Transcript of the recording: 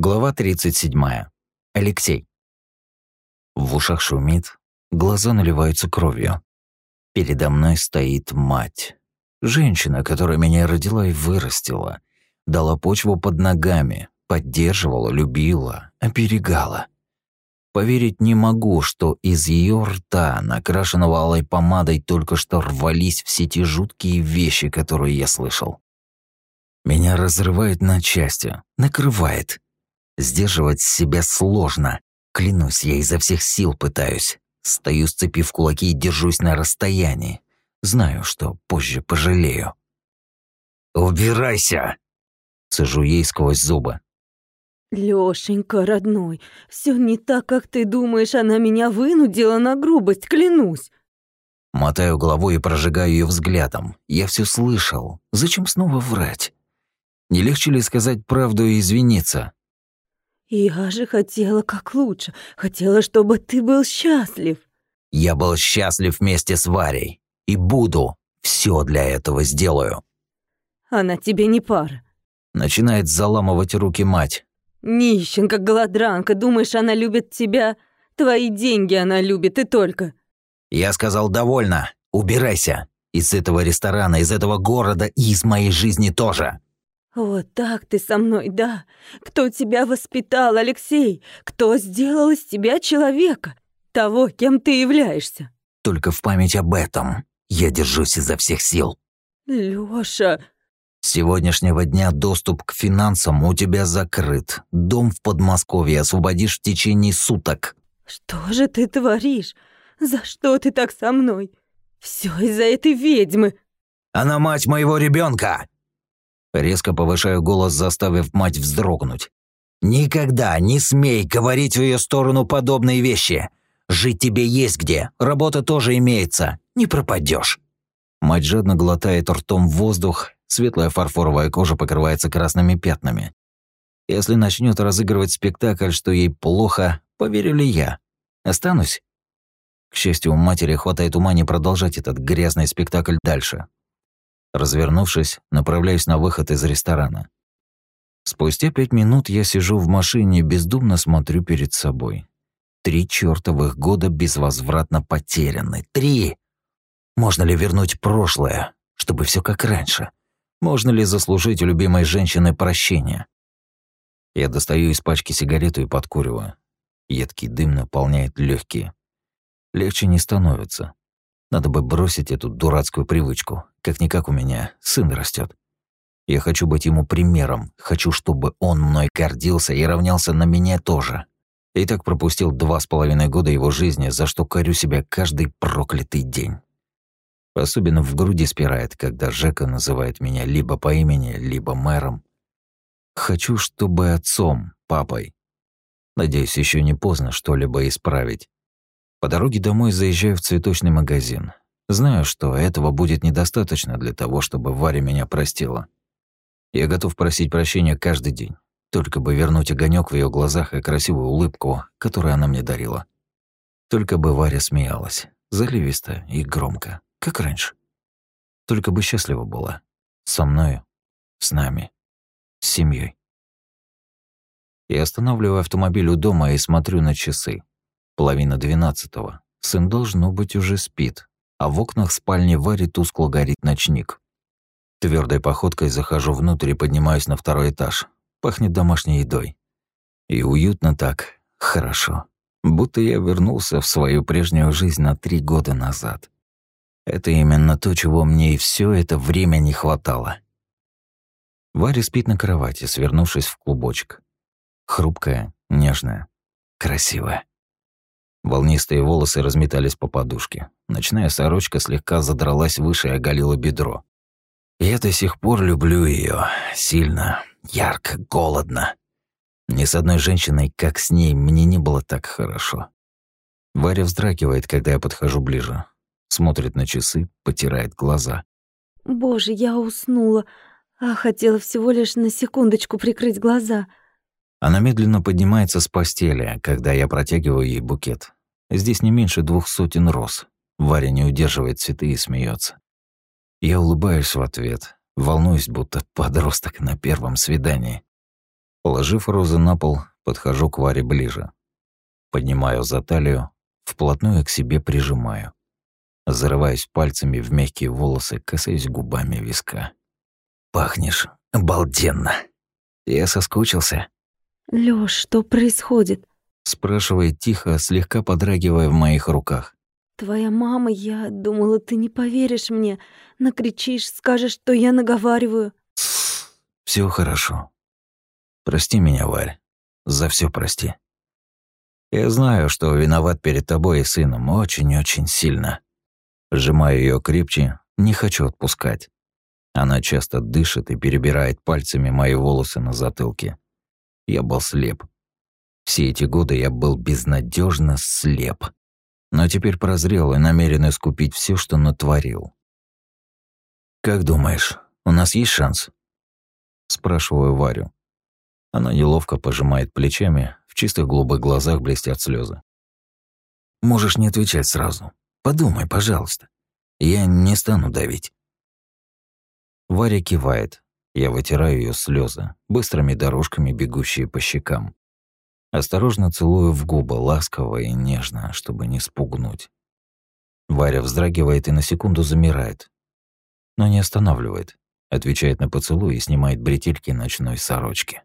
Глава 37. Алексей. В ушах шумит, глаза наливаются кровью. Передо мной стоит мать. Женщина, которая меня родила и вырастила. Дала почву под ногами, поддерживала, любила, оберегала. Поверить не могу, что из ее рта, накрашенного алой помадой, только что рвались все те жуткие вещи, которые я слышал. Меня разрывает на части, накрывает. Сдерживать себя сложно. Клянусь, я изо всех сил пытаюсь. Стою, сцепив кулаки и держусь на расстоянии. Знаю, что позже пожалею. «Убирайся!» Сажу ей сквозь зубы. Лёшенька, родной, все не так, как ты думаешь, она меня вынудила на грубость, клянусь. Мотаю головой и прожигаю ее взглядом. Я все слышал. Зачем снова врать? Не легче ли сказать правду и извиниться? Я же хотела как лучше. Хотела, чтобы ты был счастлив. Я был счастлив вместе с Варей. И буду. Все для этого сделаю. Она тебе не пара. Начинает заламывать руки мать. Нищенка, голодранка, думаешь, она любит тебя? Твои деньги она любит и только. Я сказал довольно. Убирайся. Из этого ресторана, из этого города и из моей жизни тоже. «Вот так ты со мной, да? Кто тебя воспитал, Алексей? Кто сделал из тебя человека? Того, кем ты являешься?» «Только в память об этом я держусь изо всех сил». «Лёша...» «С сегодняшнего дня доступ к финансам у тебя закрыт. Дом в Подмосковье освободишь в течение суток». «Что же ты творишь? За что ты так со мной? Все из-за этой ведьмы». «Она мать моего ребенка. Резко повышаю голос, заставив мать вздрогнуть. «Никогда не смей говорить в ее сторону подобные вещи. Жить тебе есть где, работа тоже имеется, не пропадешь. Мать жадно глотает ртом воздух, светлая фарфоровая кожа покрывается красными пятнами. Если начнет разыгрывать спектакль, что ей плохо, поверю ли я? Останусь? К счастью, у матери хватает ума не продолжать этот грязный спектакль дальше. Развернувшись, направляюсь на выход из ресторана. Спустя пять минут я сижу в машине и бездумно смотрю перед собой. Три чертовых года безвозвратно потеряны. Три! Можно ли вернуть прошлое, чтобы все как раньше? Можно ли заслужить у любимой женщины прощения? Я достаю из пачки сигарету и подкуриваю. Едкий дым наполняет легкие. Легче не становится. Надо бы бросить эту дурацкую привычку. Как-никак у меня сын растет. Я хочу быть ему примером. Хочу, чтобы он мной гордился и равнялся на меня тоже. И так пропустил два с половиной года его жизни, за что корю себя каждый проклятый день. Особенно в груди спирает, когда Жека называет меня либо по имени, либо мэром. Хочу, чтобы отцом, папой. Надеюсь, еще не поздно что-либо исправить. По дороге домой заезжаю в цветочный магазин. Знаю, что этого будет недостаточно для того, чтобы Варя меня простила. Я готов просить прощения каждый день, только бы вернуть огонек в ее глазах и красивую улыбку, которую она мне дарила. Только бы Варя смеялась, заливисто и громко, как раньше. Только бы счастлива была. Со мною, с нами, с семьей. Я останавливаю автомобиль у дома и смотрю на часы. Половина двенадцатого. Сын, должно быть, уже спит, а в окнах спальни Вари тускло горит ночник. Твердой походкой захожу внутрь и поднимаюсь на второй этаж. Пахнет домашней едой. И уютно так, хорошо. Будто я вернулся в свою прежнюю жизнь на три года назад. Это именно то, чего мне и все это время не хватало. Варя спит на кровати, свернувшись в клубочек. Хрупкая, нежная, красивая. Волнистые волосы разметались по подушке. Ночная сорочка слегка задралась выше и оголила бедро. Я до сих пор люблю ее Сильно, ярко, голодно. Ни с одной женщиной, как с ней, мне не было так хорошо. Варя вздрагивает, когда я подхожу ближе. Смотрит на часы, потирает глаза. «Боже, я уснула, а хотела всего лишь на секундочку прикрыть глаза». Она медленно поднимается с постели, когда я протягиваю ей букет. Здесь не меньше двух сотен роз. Варя не удерживает цветы и смеется. Я улыбаюсь в ответ, волнуюсь, будто подросток на первом свидании. Положив розы на пол, подхожу к Варе ближе. Поднимаю за талию, вплотную к себе прижимаю. Зарываюсь пальцами в мягкие волосы, касаюсь губами виска. «Пахнешь обалденно. Я соскучился». «Лёш, что происходит?» Спрашивает тихо, слегка подрагивая в моих руках. «Твоя мама, я думала, ты не поверишь мне. Накричишь, скажешь, что я наговариваю». Все хорошо. Прости меня, Варь. За все прости. Я знаю, что виноват перед тобой и сыном очень-очень сильно. Сжимаю ее крепче, не хочу отпускать. Она часто дышит и перебирает пальцами мои волосы на затылке. Я был слеп. Все эти годы я был безнадежно слеп. Но теперь прозрел и намерен искупить все, что натворил. «Как думаешь, у нас есть шанс?» Спрашиваю Варю. Она неловко пожимает плечами, в чистых голубых глазах блестят слезы. «Можешь не отвечать сразу. Подумай, пожалуйста. Я не стану давить». Варя кивает. Я вытираю ее слезы, быстрыми дорожками бегущие по щекам. Осторожно целую в губы, ласково и нежно, чтобы не спугнуть. Варя вздрагивает и на секунду замирает, но не останавливает, отвечает на поцелуй и снимает бретельки ночной сорочки.